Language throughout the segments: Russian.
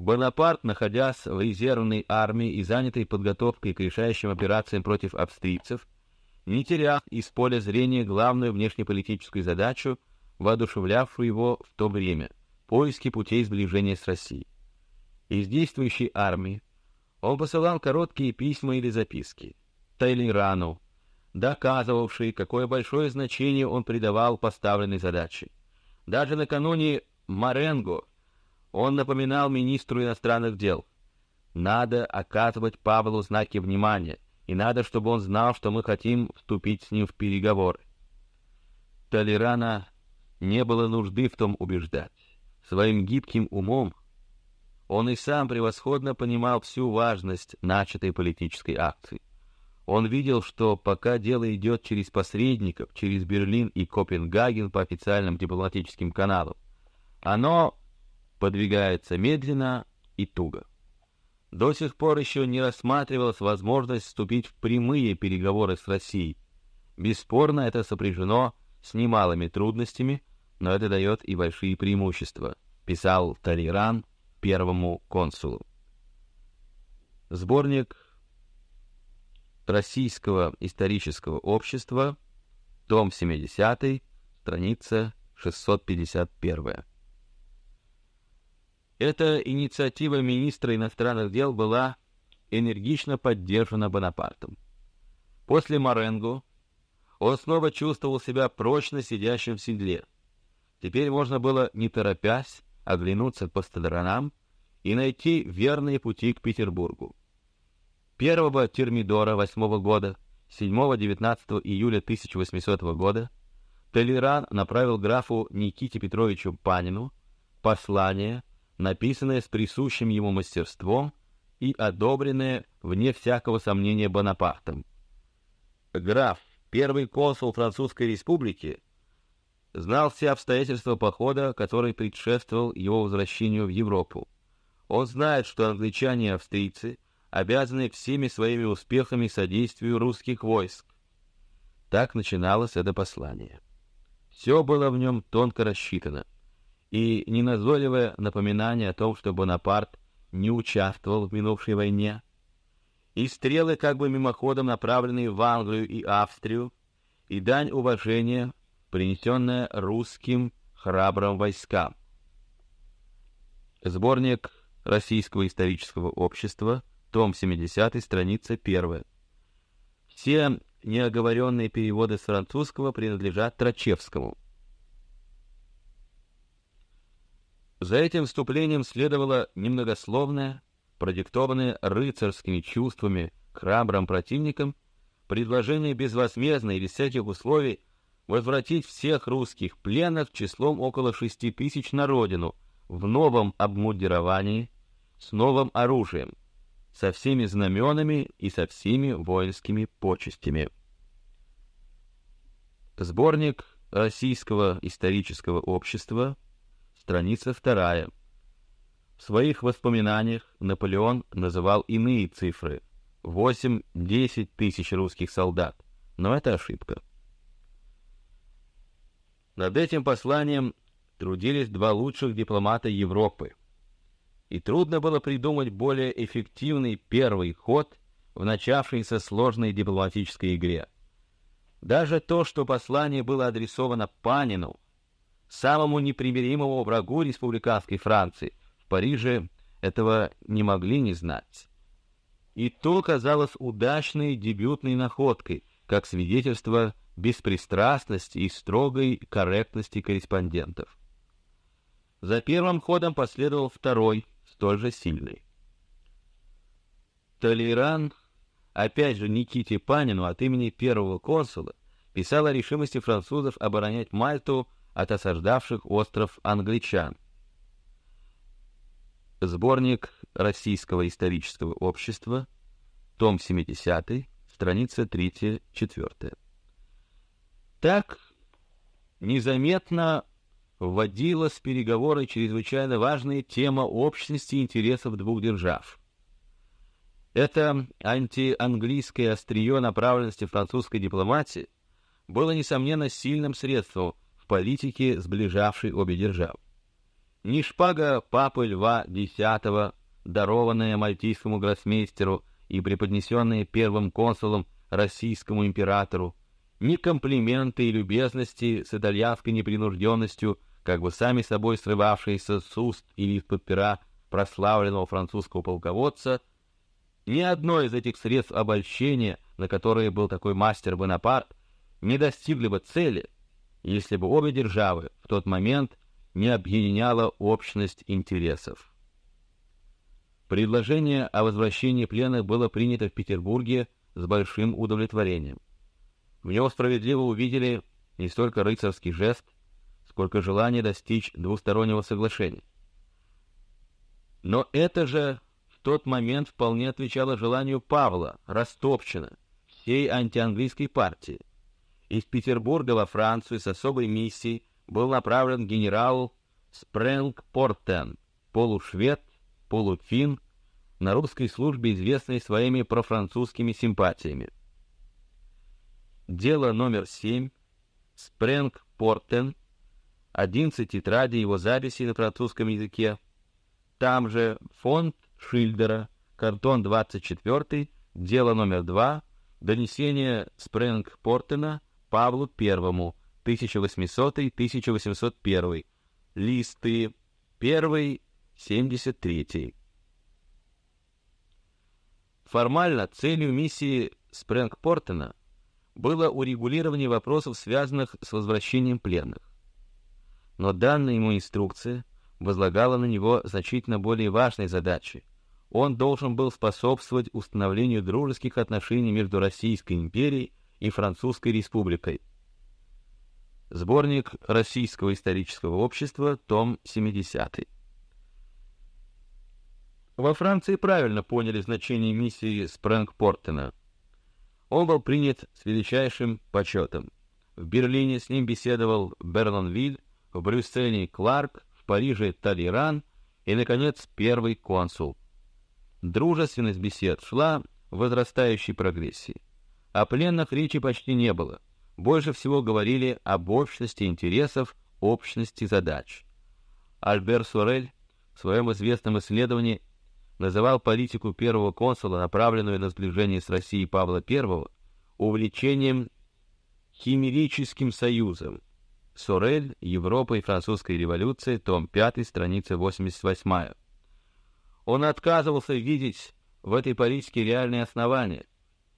Бонапарт, находясь в резервной армии и занятой подготовкой к решающим операциям против австрийцев, не терял из поля зрения главную внешнеполитическую задачу, воодушевлявшую его в то время — поиски путей сближения с Россией. Из действующей армии он посылал короткие письма или записки Тайлирану, доказывавшие, какое большое значение он придавал поставленной задаче. Даже накануне Маренго он напоминал министру иностранных дел. Надо оказывать Павлу знаки внимания, и надо, чтобы он знал, что мы хотим вступить с ним в переговоры. Толерана не было нужды в том убеждать. Своим гибким умом он и сам превосходно понимал всю важность начатой политической акции. Он видел, что пока дело идет через посредников, через Берлин и Копенгаген по официальным дипломатическим каналам, оно подвигается медленно и туго. До сих пор еще не рассматривалась возможность вступить в прямые переговоры с Россией. Бесспорно, это сопряжено с немалыми трудностями, но это дает и большие преимущества, писал Талиран первому консулу. Сборник Российского исторического общества, том 70, страница 651. Эта инициатива министра иностранных дел была энергично поддержана Бонапартом. После Маренго он снова чувствовал себя прочно сидящим в седле. Теперь можно было, не торопясь, оглянуться по сторонам и найти верные пути к Петербургу. Первого Термидора восьмого года, 7-19 июля 1800 года, Толеран направил графу Никите Петровичу Панину послание написанное с присущим ему мастерством и одобренное вне всякого сомнения Бонапартом. Граф, первый консул Французской Республики, знал все обстоятельства похода, который предшествовал его возвращению в Европу. Он знает, что англичане и австрийцы обязаны всеми своими успехами содействию русских войск. Так начиналось это послание. Все было в нем тонко рассчитано и неназойливое напоминание о том, что Бонапарт не участвовал в минувшей войне, и стрелы, как бы мимоходом направленные в Англию и Австрию, и дань уважения, принесенная русским храбрым войскам. Сборник Российского исторического общества, том 70, страница 1. Все неоговоренные переводы с французского принадлежат Трачевскому. За этим вступлением следовало немногословное, продиктованное рыцарскими чувствами к храбрым противникам, предложение безвозмездно и без всяких условий возвратить всех русских пленных числом около шести тысяч на родину в новом обмундировании, с новым оружием, со всеми знаменами и со всеми воинскими почестями. Сборник Российского исторического общества Страница вторая. В своих воспоминаниях Наполеон называл иные цифры — 8-10 тысяч русских солдат, но это ошибка. Над этим посланием трудились два лучших дипломата Европы, и трудно было придумать более эффективный первый ход в начавшейся сложной дипломатической игре. Даже то, что послание было адресовано Панину, самому непримиримому врагу республиканской Франции. В Париже этого не могли не знать. И то казалось удачной дебютной находкой, как свидетельство беспристрастности и строгой корректности корреспондентов. За первым ходом последовал второй, столь же сильный. Толеран, опять же Никите Панину от имени первого консула, писал о решимости французов оборонять Мальту от осаждавших остров англичан. Сборник Российского исторического общества, том 70, страница 3-4. Так незаметно вводилась в переговоры чрезвычайно важная тема общности интересов двух держав. Это антианглийское острие направленности французской дипломатии было, несомненно, сильным средством политики, сближавшей обе державы. ни шпага папы Льва X, дарованная мальтийскому гроссмейстеру и преподнесенная первым консулом российскому императору, ни комплименты и любезности с итальянской непринужденностью, как бы сами собой срывавшиеся с уст или из-под пера прославленного французского полководца, ни одно из этих средств обольщения, на которые был такой мастер Бонапарт, не достигли бы цели, если бы обе державы в тот момент не объединяла общность интересов. Предложение о возвращении пленных было принято в Петербурге с большим удовлетворением. В нем справедливо увидели не столько рыцарский жест, сколько желание достичь двустороннего соглашения. Но это же в тот момент вполне отвечало желанию Павла, Растопчина, всей антианглийской партии. Из Петербурга во Францию с особой миссией был направлен генерал Спрэнг Портен, полушвед, полуфин, на русской службе известный своими профранцузскими симпатиями. Дело номер семь. Спрэнг Портен. 11 тетрадей его записей на французском языке. Там же фонд Шильдера, картон 24, дело номер два. Донесение Спрэнг Портена Павлу Первому, 1800-1801, листы 1, 73. Формально целью миссии Спрэнгпортена было урегулирование вопросов, связанных с возвращением пленных. Но данная ему инструкция возлагала на него значительно более важные задачи. Он должен был способствовать установлению дружеских отношений между Российской империей и Французской республикой. Сборник Российского исторического общества, том 70. Во Франции правильно поняли значение миссии Спрэнгпортена. Он был принят с величайшим почетом. В Берлине с ним беседовал Берланвиль, в Брюсселе Кларк, в Париже Талиран и, наконец, первый консул. Дружественность бесед шла в возрастающей прогрессии. О пленных речи почти не было. Больше всего говорили об общности интересов, общности задач. Альбер Сорель в своем известном исследовании называл политику первого консула, направленную на сближение с Россией Павла I, увлечением химерическим союзом. Сорель, Европа и французская революция, том 5, страница 88. Он отказывался видеть в этой политике реальные основания,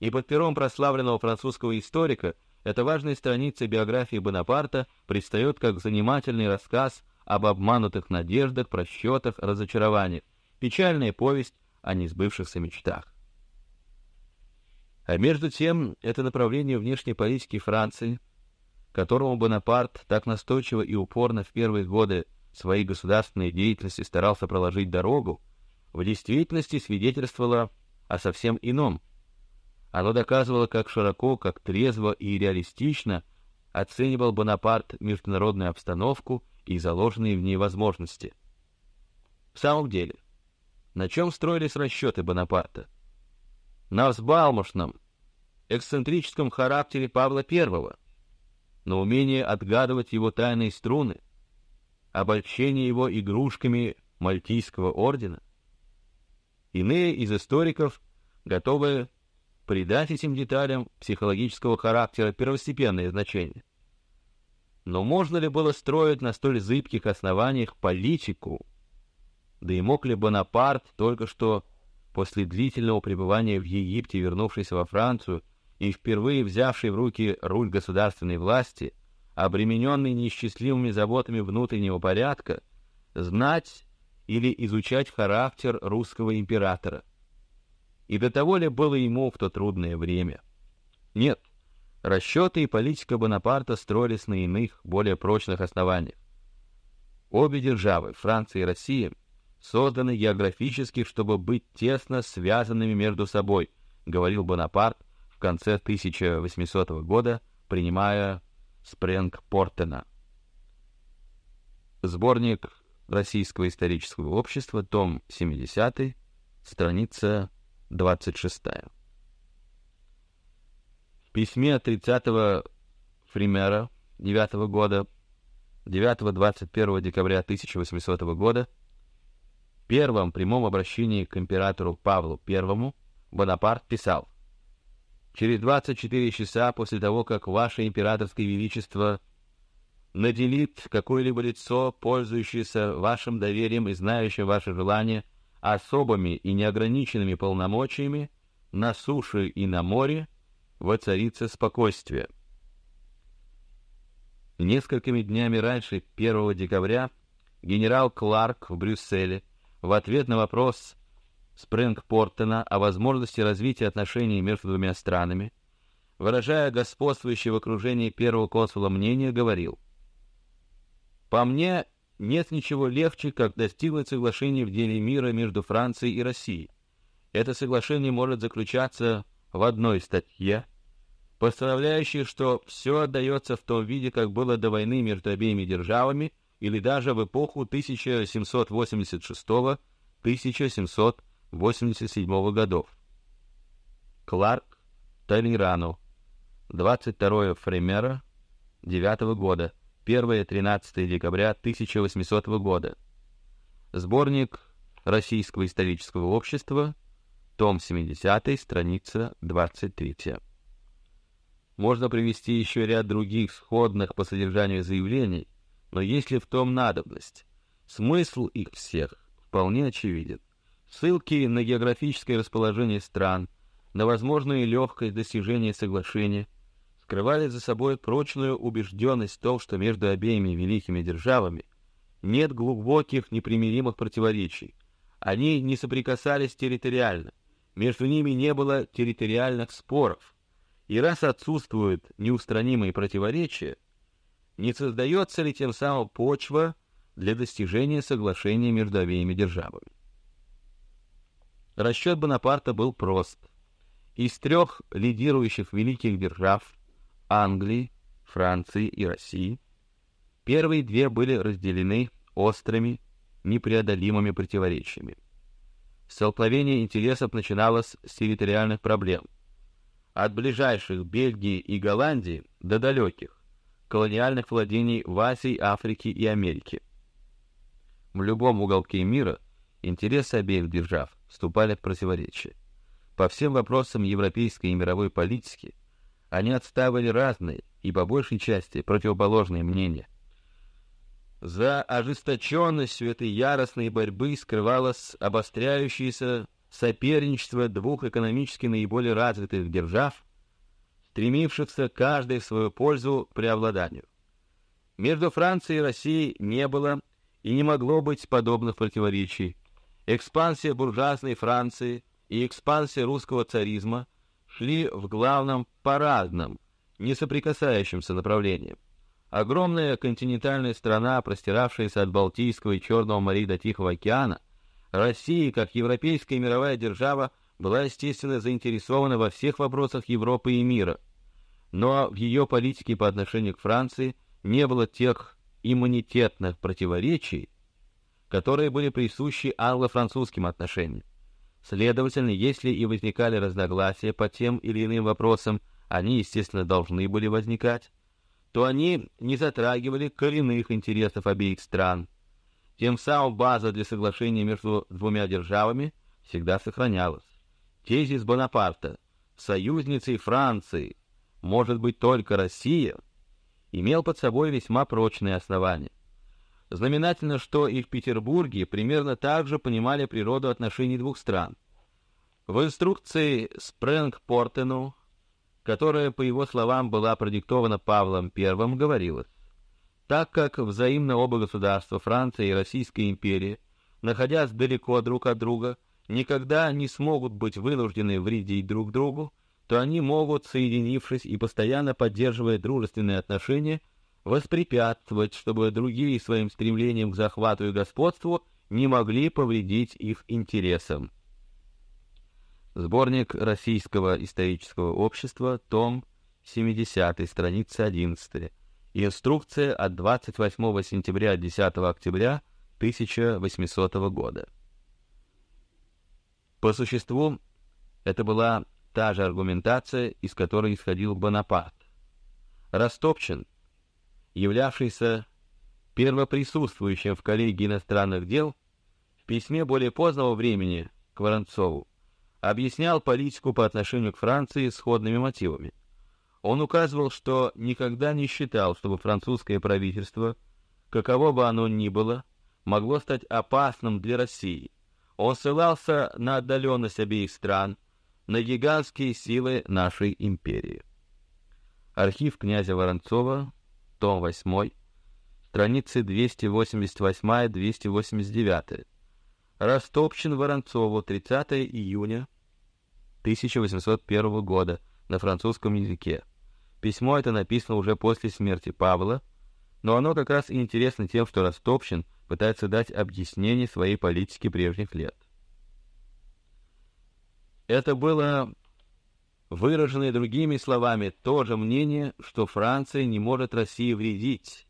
и под пером прославленного французского историка эта важная страница биографии Бонапарта предстает как занимательный рассказ об обманутых надеждах, просчетах, разочарованиях, печальная повесть о несбывшихся мечтах. А между тем, это направление внешней политики Франции, которому Бонапарт так настойчиво и упорно в первые годы своей государственной деятельности старался проложить дорогу, в действительности свидетельствовало о совсем ином. Оно доказывало, как широко, как трезво и реалистично оценивал Бонапарт международную обстановку и заложенные в ней возможности. В самом деле, на чем строились расчеты Бонапарта? На взбалмошном, эксцентрическом характере Павла I, на умении отгадывать его тайные струны, обольщение его игрушками Мальтийского ордена. Иные из историков готовы придать этим деталям психологического характера первостепенное значение. Но можно ли было строить на столь зыбких основаниях политику? Да и мог ли Бонапарт, только что после длительного пребывания в Египте, вернувшийся во Францию и впервые взявший в руки руль государственной власти, обремененный неисчислимыми заботами внутреннего порядка, знать или изучать характер русского императора? И до того ли было ему в то трудное время? Нет, расчеты и политика Бонапарта строились на иных, более прочных основаниях. Обе державы, Франция и Россия, созданы географически, чтобы быть тесно связанными между собой, говорил Бонапарт в конце 1800 года, принимая Спрэнг-Портена. Сборник Российского исторического общества, том 70, страница 26. В письме 30-го Фримера 9 года 9-21 декабря 1800 года, первом прямом обращении к императору Павлу I Бонапарт писал «Через 24 часа после того, как Ваше Императорское Величество наделит какое-либо лицо, пользующееся вашим доверием и знающее ваше желание, особыми и неограниченными полномочиями, на суше и на море воцарится спокойствие». Несколькими днями раньше, 1 декабря, генерал Кларк в Брюсселе в ответ на вопрос Спрингпортона о возможности развития отношений между двумя странами, выражая господствующее в окружении первого консула мнение, говорил: "По мне, нет ничего легче, как достигнуть соглашения в деле мира между Францией и Россией. Это соглашение может заключаться в одной статье, постановляющей, что все отдается в том виде, как было до войны между обеими державами, или даже в эпоху 1786-1787 годов. Кларк Талирану, 22 Фремера 9 года, 1-13 декабря 1800 года. Сборник Российского исторического общества, том 70, страница 23. Можно привести еще ряд других сходных по содержанию заявлений, но есть ли в том надобность? Смысл их всех вполне очевиден. Ссылки на географическое расположение стран, на возможную легкость достижения соглашения скрывали за собой прочную убежденность в том, что между обеими великими державами нет глубоких непримиримых противоречий. Они не соприкасались территориально, между ними не было территориальных споров и раз отсутствуют неустранимые противоречия, не создается ли тем самым почва для достижения соглашения между обеими державами? Расчет Бонапарта был прост. Из трех лидирующих великих держав Англии, Франции и России первые две были разделены острыми, непреодолимыми противоречиями. Столкновение интересов начиналось с территориальных проблем – от ближайших Бельгии и Голландии до далеких колониальных владений в Азии, Африке и Америке. В любом уголке мира интересы обеих держав вступали в противоречие. По всем вопросам европейской и мировой политики они отстаивали разные и по большей части противоположные мнения. За ожесточенностью этой яростной борьбы скрывалось обостряющееся соперничество двух экономически наиболее развитых держав, стремившихся каждой в свою пользу преобладанию. Между Францией и Россией не было и не могло быть подобных противоречий. Экспансия буржуазной Франции и экспансия русского царизма шли в главном по разным, не соприкасающимся направлениям. Огромная континентальная страна, простиравшаяся от Балтийского и Черного морей до Тихого океана, Россия, как европейская мировая держава, была, естественно, заинтересована во всех вопросах Европы и мира, но в ее политике по отношению к Франции не было тех иммунитетных противоречий, которые были присущи англо-французским отношениям. Следовательно, если и возникали разногласия по тем или иным вопросам, они, естественно, должны были возникать, то они не затрагивали коренных интересов обеих стран, тем самым база для соглашения между двумя державами всегда сохранялась. Тезис Бонапарта «союзницей Франции может быть только Россия» имел под собой весьма прочные основания. Знаменательно, что и в Петербурге примерно так же понимали природу отношений двух стран. В инструкции Спрэнг-Портену, которая, по его словам, была продиктована Павлом I, говорилось так как взаимно оба государства, Франция и Российская империя, находясь далеко друг от друга, никогда не смогут быть вынуждены вредить друг другу, то они могут, соединившись и постоянно поддерживая дружественные отношения, воспрепятствовать, чтобы другие своим стремлением к захвату и господству не могли повредить их интересам. Сборник Российского исторического общества, том 70, страница 11. Инструкция от 28 сентября 10 октября 1800 года. По существу, это была та же аргументация, из которой исходил Бонапарт. Растопчен, являвшийся первоприсутствующим в коллегии иностранных дел, в письме более позднего времени к Воронцову объяснял политику по отношению к Франции сходными мотивами. Он указывал, что никогда не считал, чтобы французское правительство, каково бы оно ни было, могло стать опасным для России. Он ссылался на отдаленность обеих стран, на гигантские силы нашей империи. Архив князя Воронцова, том 8, страницы 288-289. Растопчен Воронцову 30 июня 1801 года на французском языке. Письмо это написано уже после смерти Павла, но оно как раз и интересно тем, что Растопчин пытается дать объяснение своей политики прежних лет. Это было выраженное другими словами то же мнение, что Франция не может России вредить,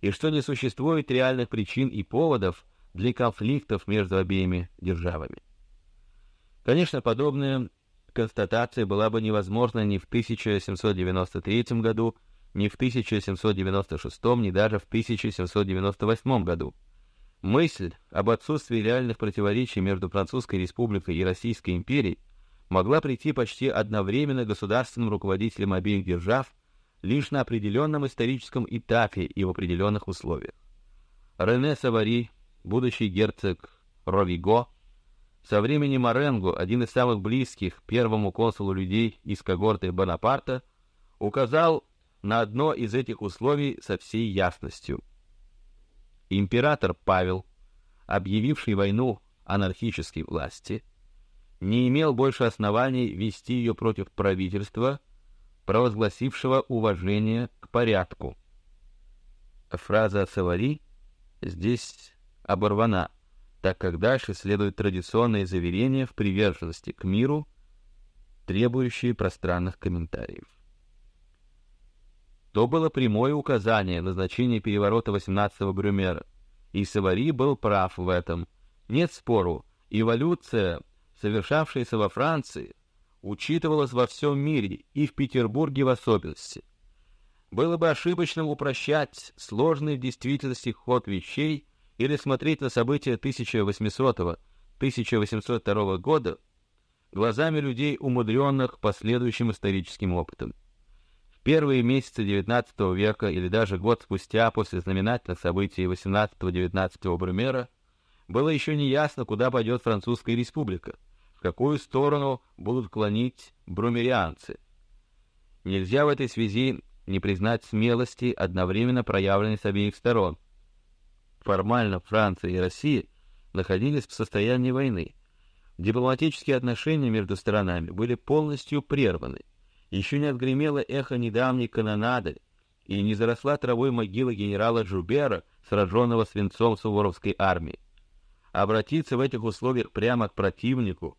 и что не существует реальных причин и поводов для конфликтов между обеими державами. Конечно, подобная констатация была бы невозможна ни в 1793 году, ни в 1796, ни даже в 1798 году. Мысль об отсутствии реальных противоречий между Французской республикой и Российской империей могла прийти почти одновременно государственным руководителям обеих держав лишь на определенном историческом этапе и в определенных условиях. Рене Савари, будущий герцог Ровиго, со времени Маренго, один из самых близких первому консулу людей из когорты Бонапарта, указал на одно из этих условий со всей ясностью. Император Павел, объявивший войну анархической власти, не имел больше оснований вести ее против правительства, провозгласившего уважение к порядку. Фраза Савари здесь оборвана, так как дальше следует традиционное заверение в приверженности к миру, требующие пространных комментариев. То было прямое указание на значение переворота 18-го Брюмера, и Савари был прав в этом. Нет спору, эволюция, совершавшаяся во Франции, учитывалась во всем мире и в Петербурге в особенности. Было бы ошибочным упрощать сложный в действительности ход вещей или смотреть на события 1800-1802 года глазами людей, умудренных последующим историческим опытом. В первые месяцы XIX века или даже год спустя после знаменательных событий 18-19 Брюмера было еще не ясно, куда пойдет Французская республика, в какую сторону будут клонить брумерианцы. Нельзя в этой связи не признать смелости, одновременно проявленной с обеих сторон. Формально Франция и Россия находились в состоянии войны. Дипломатические отношения между сторонами были полностью прерваны. Еще не отгремело эхо недавней канонады и не заросла травой могила генерала Жубера, сраженного свинцом суворовской армии. Обратиться в этих условиях прямо к противнику,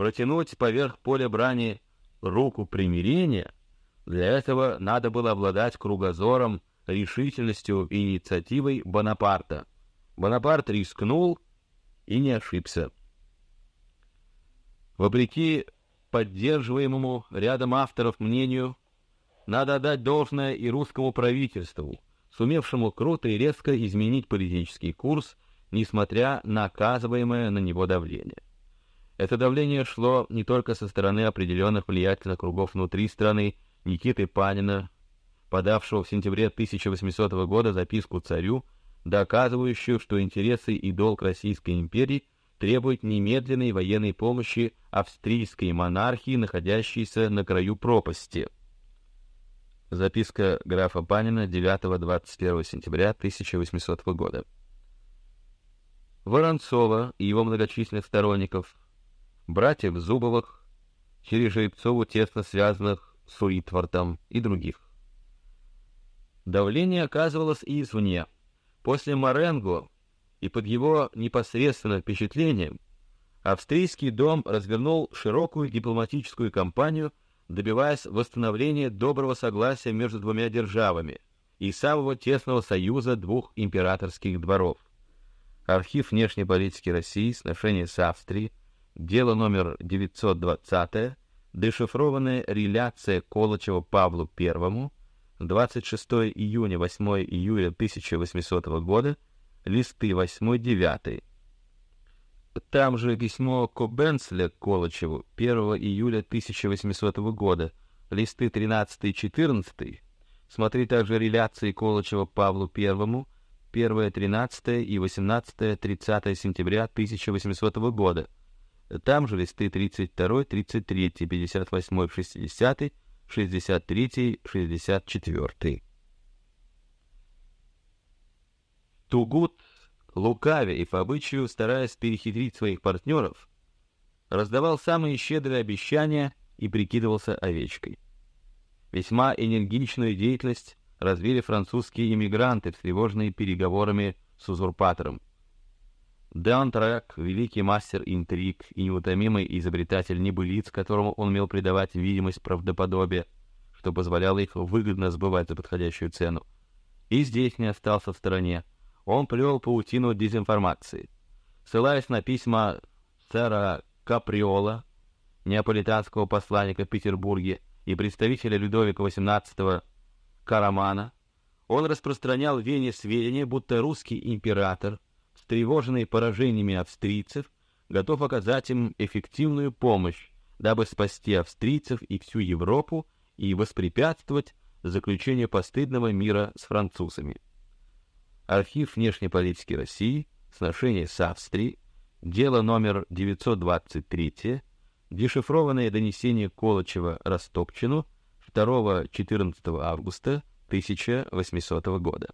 протянуть поверх поля брани руку примирения — для этого надо было обладать кругозором, решительностью и инициативой Бонапарта. Бонапарт рискнул и не ошибся. Вопреки поддерживаемому рядом авторов мнению, надо отдать должное и русскому правительству, сумевшему круто и резко изменить политический курс, несмотря на оказываемое на него давление. Это давление шло не только со стороны определенных влиятельных кругов внутри страны, Никиты Панина, подавшего в сентябре 1800 года записку царю, доказывающую, что интересы и долг Российской империи требуют немедленной военной помощи австрийской монархии, находящейся на краю пропасти. Записка графа Панина 9-21 сентября 1800 года. Воронцова и его многочисленных сторонников, братьев Зубовых, через Жеребцову тесно связанных с Уитвардом и других. Давление оказывалось и извне. После Маренго и под его непосредственным впечатлением австрийский дом развернул широкую дипломатическую кампанию, добиваясь восстановления доброго согласия между двумя державами и самого тесного союза двух императорских дворов. Архив внешней политики России, сношение с Австрией, дело номер 920 дешифрованная реляция Колычева Павлу I, 26 июня, 8 июля 1800 года, листы 8-9. Там же письмо Кобенцля Колычеву 1 июля 1800 года, листы 13-14. Смотри также реляции Колычева Павлу Первому 1, 13 и 18, 30 сентября 1800 года. Там же листы 32, 33, 58, 60, 63, 64. Тугут, лукавя и по обычаю стараясь перехитрить своих партнеров, раздавал самые щедрые обещания и прикидывался овечкой. Весьма энергичную деятельность развили французские иммигранты, встревоженные переговорами с узурпатором. Деантрек, великий мастер интриг и неутомимый изобретатель небылиц, которому он умел придавать видимость правдоподобия, что позволяло их выгодно сбывать за подходящую цену, и здесь не остался в стороне. Он плел паутину дезинформации. Ссылаясь на письма сэра Каприола, неаполитанского посланника в Петербурге, и представителя Людовика XVIII Карамана, он распространял в Вене сведения, будто русский император, встревоженный поражениями австрийцев, готов оказать им эффективную помощь, дабы спасти австрийцев и всю Европу и воспрепятствовать заключению постыдного мира с французами. Архив внешней политики России, сношение с Австрией, дело номер 923, дешифрованное донесение Колычева Растопчину 2-14 августа 1800 года.